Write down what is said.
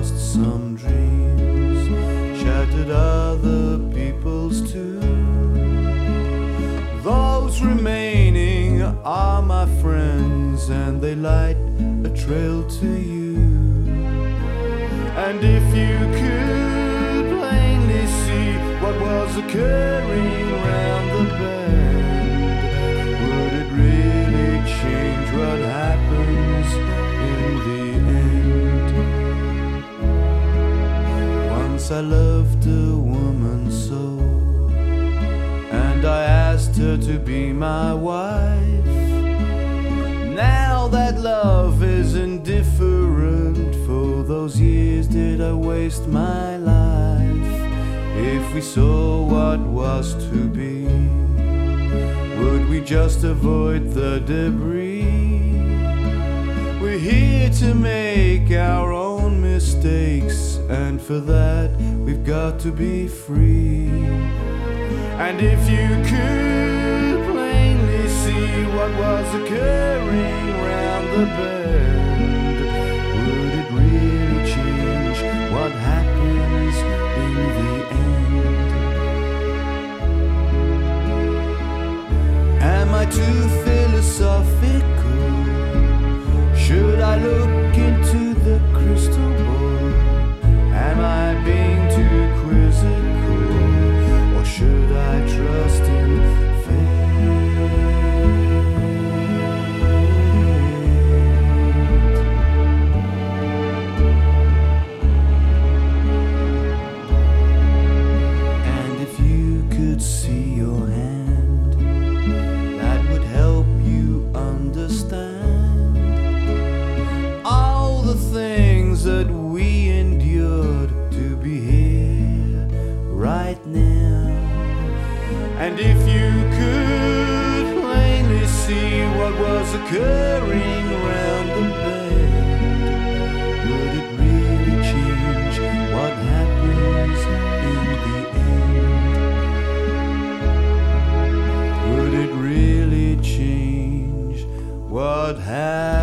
lost some dreams, shattered other people's too. Those remaining are my friends, and they light a trail to you. And if you could plainly see what was occurring round the bend. I loved a woman so, and I asked her to be my wife. Now that love is indifferent, for those years did I waste my life? If we saw what was to be, would we just avoid the debris? We're here to make our own mistakes, and for that got to be free. And if you could plainly see what was occurring round the bend, would it really change what happens in the end? Am I too philosophical? And if you could plainly see what was occurring around the bend, would it really change what happens in the end? Would it really change what happens?